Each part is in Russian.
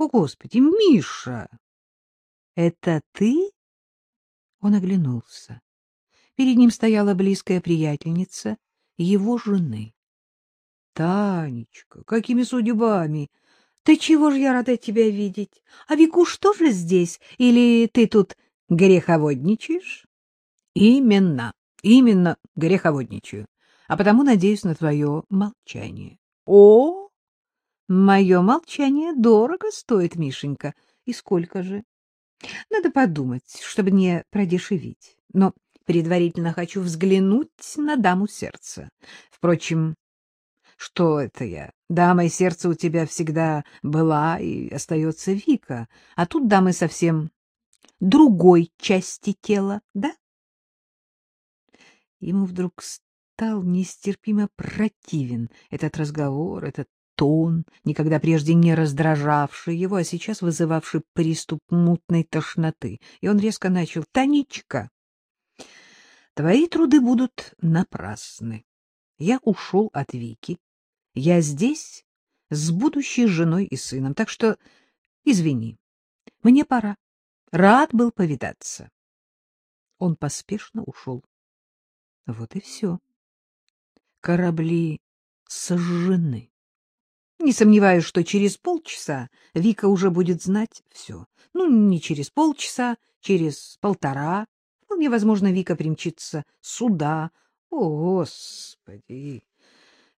О, Господи, Миша! Это ты? Он оглянулся. Перед ним стояла близкая приятельница его жены. — Танечка, какими судьбами? Ты чего ж я рада тебя видеть? А Викуш тоже здесь? Или ты тут греховодничаешь? — Именно, именно греховодничаю. А потому надеюсь на твое молчание. — О, мое молчание дорого стоит, Мишенька. И сколько же? Надо подумать, чтобы не продешевить. Но предварительно хочу взглянуть на даму сердца. Впрочем, что это я? Дамой сердца у тебя всегда была и остается Вика, а тут дамы совсем другой части тела, да? Ему вдруг стал нестерпимо противен этот разговор, этот тон, никогда прежде не раздражавший его, а сейчас вызывавший приступ мутной тошноты. И он резко начал. — Танечка, твои труды будут напрасны. Я ушел от Вики, я здесь с будущей женой и сыном, так что извини, мне пора. Рад был повидаться. Он поспешно ушел. Вот и все. Корабли сожжены. Не сомневаюсь, что через полчаса Вика уже будет знать все. Ну, не через полчаса, через полтора. Вполне возможно, Вика примчится сюда. О, Господи!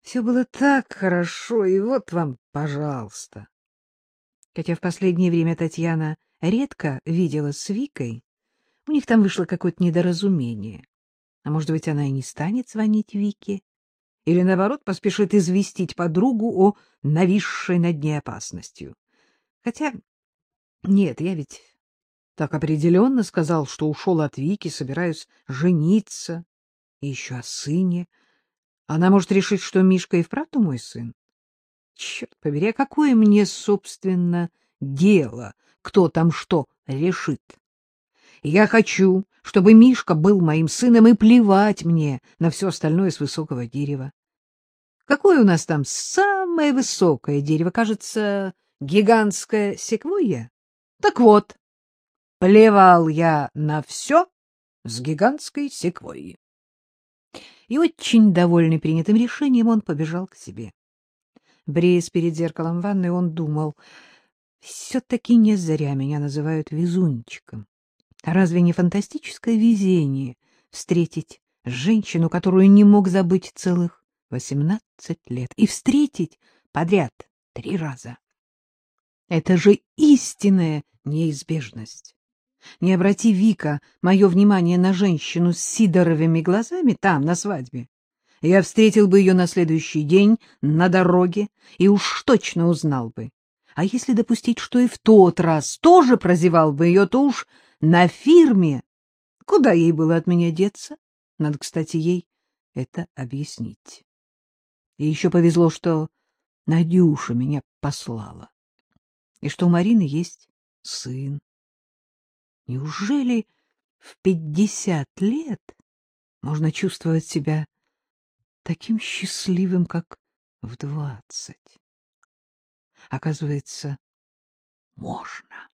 Все было так хорошо, и вот вам, пожалуйста. Хотя в последнее время Татьяна редко видела с Викой, у них там вышло какое-то недоразумение. А может быть, она и не станет звонить Вике? Или, наоборот, поспешит известить подругу о нависшей над ней опасностью? Хотя, нет, я ведь так определенно сказал, что ушел от Вики, собираюсь жениться, и еще о сыне — она может решить, что Мишка и вправду мой сын. Черт побери, а какое мне, собственно, дело, кто там что решит? Я хочу, чтобы Мишка был моим сыном, и плевать мне на все остальное с высокого дерева. Какое у нас там самое высокое дерево? Кажется, гигантская секвойя? Так вот, плевал я на все с гигантской секвойи и, очень довольный принятым решением, он побежал к себе. Бреясь перед зеркалом ванной, он думал, все-таки не зря меня называют везунчиком. Разве не фантастическое везение встретить женщину, которую не мог забыть целых восемнадцать лет, и встретить подряд три раза? Это же истинная неизбежность. Не обрати, Вика, мое внимание на женщину с сидоровыми глазами там, на свадьбе. Я встретил бы ее на следующий день на дороге и уж точно узнал бы. А если допустить, что и в тот раз тоже прозевал бы ее, то уж на фирме. Куда ей было от меня деться? Надо, кстати, ей это объяснить. И еще повезло, что Надюша меня послала, и что у Марины есть сын. Неужели в пятьдесят лет можно чувствовать себя таким счастливым, как в двадцать? Оказывается, можно.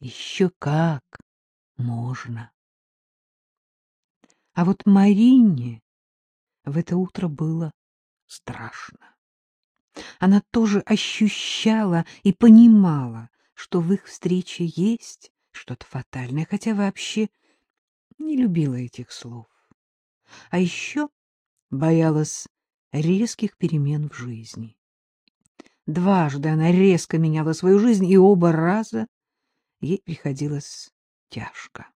Еще как можно. А вот Марине в это утро было страшно. Она тоже ощущала и понимала, что в их встрече есть что-то фатальное, хотя вообще не любила этих слов. А еще боялась резких перемен в жизни. Дважды она резко меняла свою жизнь, и оба раза ей приходилось тяжко.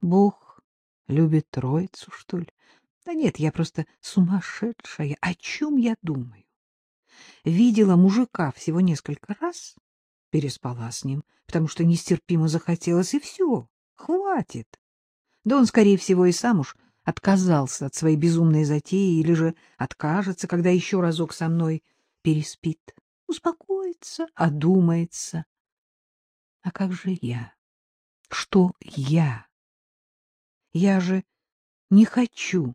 Бог любит троицу, что ли? Да нет, я просто сумасшедшая. О чем я думаю? Видела мужика всего несколько раз, переспала с ним, потому что нестерпимо захотелось, и все, хватит. Да он, скорее всего, и сам уж отказался от своей безумной затеи или же откажется, когда еще разок со мной переспит. Успокоится, одумается. А как же я? Что я? Я же не хочу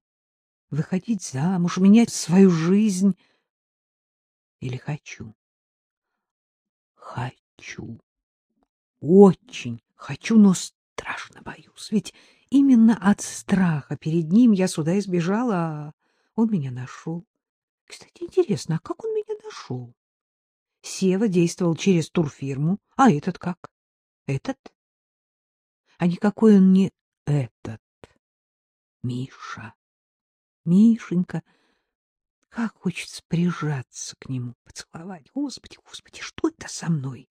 выходить замуж, менять свою жизнь. Или хочу? хочу. Очень хочу, но страшно боюсь. Ведь именно от страха перед ним я сюда избежала, а он меня нашел. Кстати, интересно, а как он меня нашел? Сева действовал через турфирму, а этот как? Этот? А никакой он не этот. Миша. Мишенька. Как хочется прижаться к нему, поцеловать. Господи, господи, что это со мной?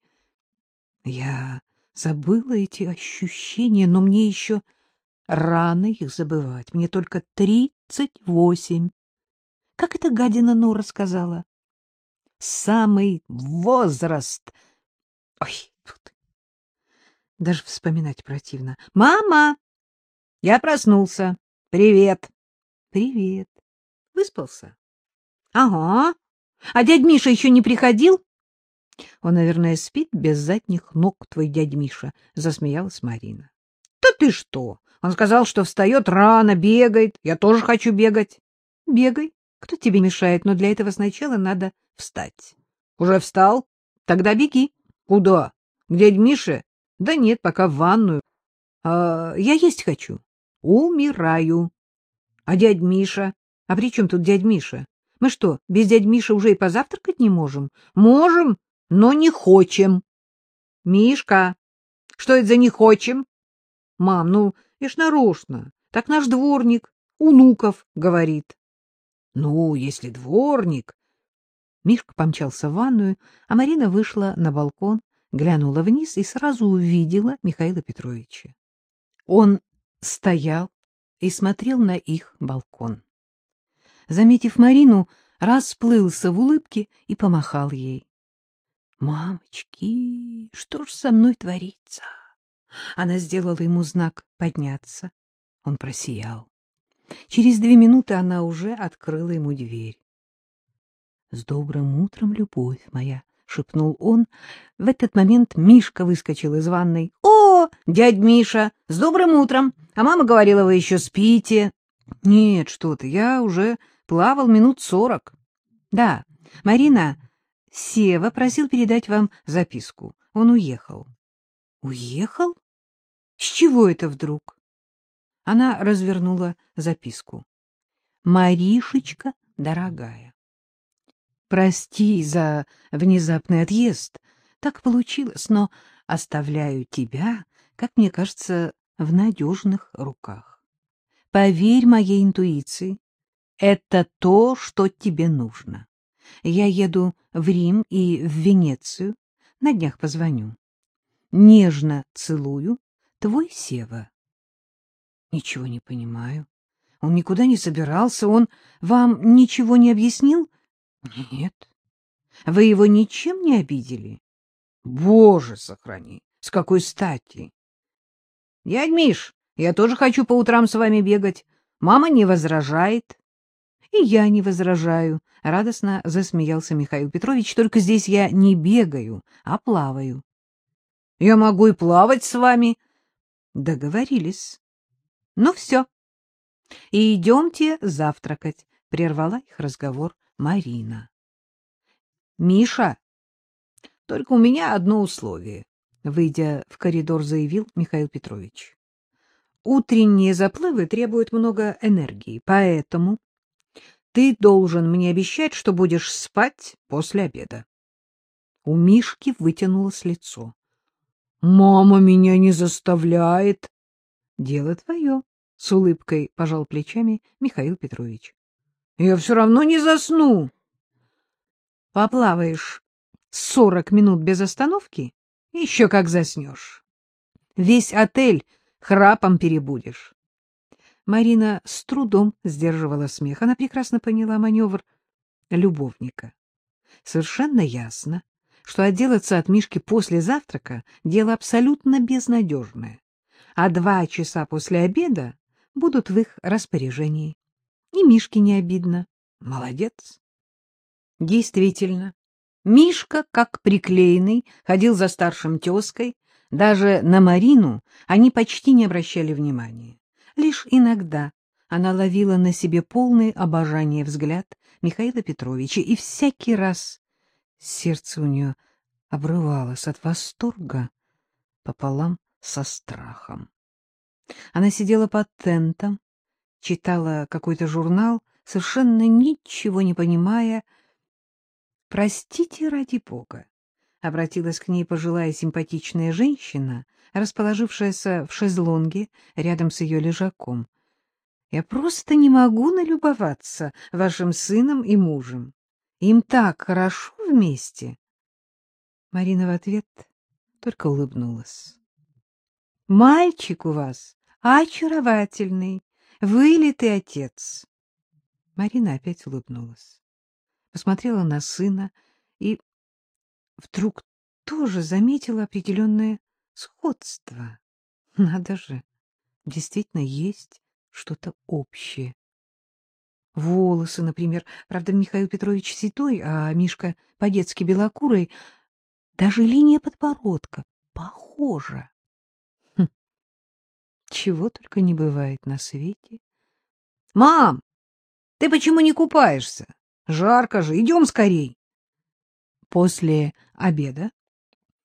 Я забыла эти ощущения, но мне еще рано их забывать. Мне только тридцать восемь. Как это гадина Нора сказала? Самый возраст. Ой, даже вспоминать противно. Мама! Я проснулся. Привет. Привет. Выспался? Ага. А дядь Миша еще не приходил? Он, наверное, спит без задних ног, твой дядь Миша, засмеялась Марина. Да ты что? Он сказал, что встает рано, бегает. Я тоже хочу бегать. Бегай. Кто тебе мешает? Но для этого сначала надо встать. Уже встал? Тогда беги. Куда? К дядь Мише? Да нет, пока в ванную. А, я есть хочу. Умираю. А дядь Миша? А при чем тут дядь Миша? Мы что, без дядь Миши уже и позавтракать не можем? Можем, но не хочем. Мишка, что это за не хочем? Мам, ну, ж нарочно. Так наш дворник, Унуков, говорит. Ну, если дворник... Мишка помчался в ванную, а Марина вышла на балкон, глянула вниз и сразу увидела Михаила Петровича. Он стоял и смотрел на их балкон. Заметив Марину, расплылся в улыбке и помахал ей. — Мамочки, что ж со мной творится? Она сделала ему знак подняться. Он просиял. Через две минуты она уже открыла ему дверь. — С добрым утром, любовь моя! — шепнул он. В этот момент Мишка выскочил из ванной. — О, дядь Миша, с добрым утром! А мама говорила, вы еще спите. — Нет, что ты, я уже плавал минут сорок. — Да, Марина, Сева просил передать вам записку. Он уехал. — Уехал? С чего это вдруг? Она развернула записку. — Маришечка, дорогая. Прости за внезапный отъезд. Так получилось, но оставляю тебя, как мне кажется, в надежных руках. Поверь моей интуиции, это то, что тебе нужно. Я еду в Рим и в Венецию, на днях позвоню. Нежно целую, твой Сева. Ничего не понимаю. Он никуда не собирался, он вам ничего не объяснил? — Нет. — Вы его ничем не обидели? — Боже, сохрани! С какой стати? — Дядь Миш, я тоже хочу по утрам с вами бегать. Мама не возражает. — И я не возражаю, — радостно засмеялся Михаил Петрович. — Только здесь я не бегаю, а плаваю. — Я могу и плавать с вами. — Договорились. — Ну все. — И идемте завтракать, — прервала их разговор Марина. — Миша, только у меня одно условие, — выйдя в коридор, заявил Михаил Петрович. — Утренние заплывы требуют много энергии, поэтому ты должен мне обещать, что будешь спать после обеда. У Мишки вытянулось лицо. — Мама меня не заставляет. — Дело твое, — с улыбкой пожал плечами Михаил Петрович. Я все равно не засну. Поплаваешь сорок минут без остановки, еще как заснешь. Весь отель храпом перебудешь. Марина с трудом сдерживала смех. Она прекрасно поняла маневр любовника. Совершенно ясно, что отделаться от Мишки после завтрака — дело абсолютно безнадежное, а два часа после обеда будут в их распоряжении. И Мишке не обидно. Молодец. Действительно, Мишка, как приклеенный, ходил за старшим тезкой. Даже на Марину они почти не обращали внимания. Лишь иногда она ловила на себе полный обожание взгляд Михаила Петровича, и всякий раз сердце у нее обрывалась от восторга пополам со страхом. Она сидела под тентом, читала какой-то журнал, совершенно ничего не понимая. — Простите, ради бога, — обратилась к ней пожилая симпатичная женщина, расположившаяся в шезлонге рядом с ее лежаком. — Я просто не могу налюбоваться вашим сыном и мужем. Им так хорошо вместе. Марина в ответ только улыбнулась. — Мальчик у вас очаровательный, вылитый отец. Марина опять улыбнулась, посмотрела на сына и вдруг тоже заметила определенное сходство. Надо же, действительно есть что-то общее. Волосы, например. Правда, Михаил Петрович седой, а Мишка по-детски белокурый. Даже линия подбородка похожа. Чего только не бывает на свете. — Мам, ты почему не купаешься? Жарко же, идем скорей. После обеда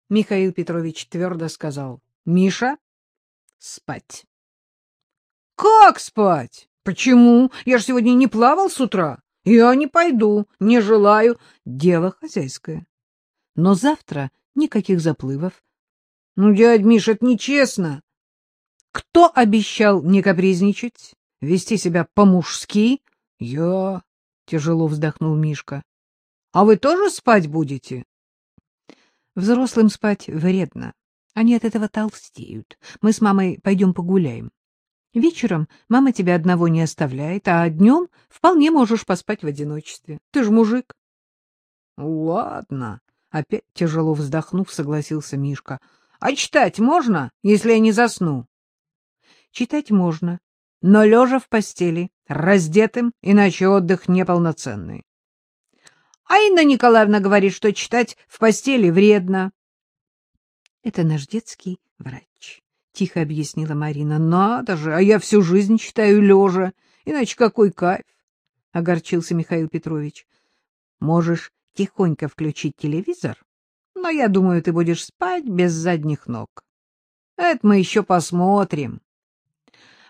Михаил Петрович твердо сказал, — Миша, спать. — Как спать? Почему? Я же сегодня не плавал с утра. Я не пойду, не желаю. Дело хозяйское. Но завтра никаких заплывов. Ну, дядь Миш, это нечестно. Кто обещал не капризничать, вести себя по-мужски? Я, тяжело вздохнул Мишка. А вы тоже спать будете? Взрослым спать вредно. Они от этого толстеют. Мы с мамой пойдем погуляем. Вечером мама тебя одного не оставляет, а днем вполне можешь поспать в одиночестве. Ты же мужик. — Ладно, — опять тяжело вздохнув, согласился Мишка. — А читать можно, если я не засну? — Читать можно, но лежа в постели, раздетым, иначе отдых неполноценный. А Инна Николаевна говорит, что читать в постели вредно. — Это наш детский врач. — тихо объяснила Марина. — Надо же, а я всю жизнь читаю лежа. Иначе какой кайф? — огорчился Михаил Петрович. — Можешь тихонько включить телевизор, но я думаю, ты будешь спать без задних ног. Это мы еще посмотрим.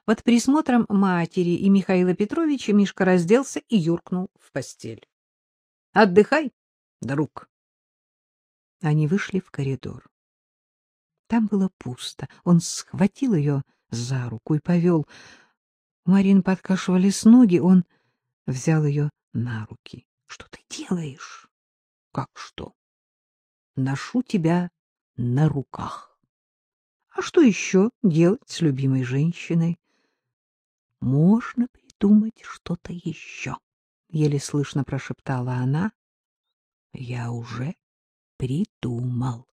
Под присмотром матери и Михаила Петровича Мишка разделся и юркнул в постель. — Отдыхай, друг. Они вышли в коридор. Там было пусто. Он схватил ее за руку и повел. У Марины подкашивались ноги, он взял ее на руки. — Что ты делаешь? — Как что? — Ношу тебя на руках. — А что еще делать с любимой женщиной? — Можно придумать что-то еще, — еле слышно прошептала она. — Я уже придумал.